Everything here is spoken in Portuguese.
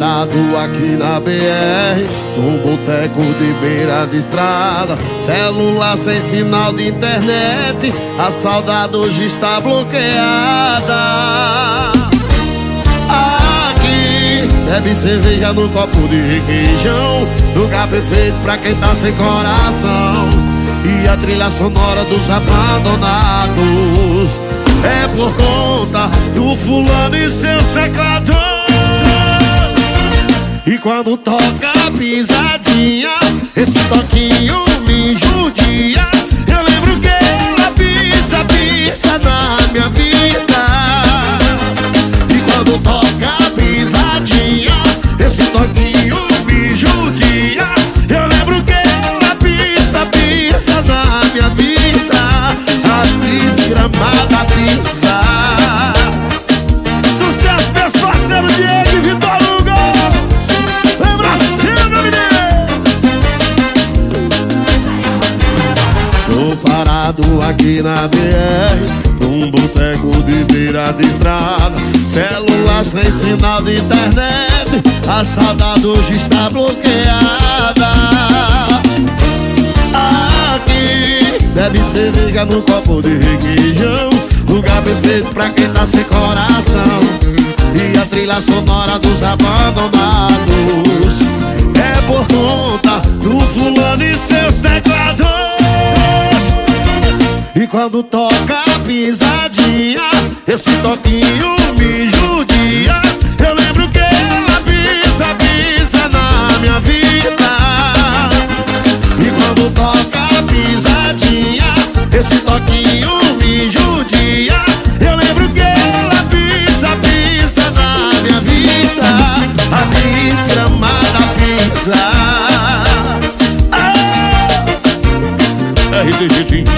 parado aqui na BR Num boteco de beira de estrada. Celular sem sinal de internet A saudade hoje está bloqueada. Aqui bebe cerveja no copo de requeijão Lugar perfeito pra quem tá sem coração. E a trilha sonora dos abandonados É por conta do fulano e seus teclados e quando toca a pisadinha Esse toquinho parado aqui na BR Num boteco de beira de estrada. Celular sem sinal de internet A saudade hoje está bloqueada. Aqui bebe cerveja no copo de requeijão Lugar perfeito pra quem tá sem coração. E a trilha sonora dos abandonados. É por conta do fulano e quando toca a pisadinha Esse toquinho me judia. Eu lembro que ela pisa, pisa na minha vida. E quando toca a pisadinha Esse toquinho me judia. Eu lembro que ela pisa, pisa na minha vida. A desgramada pisa. RTG Team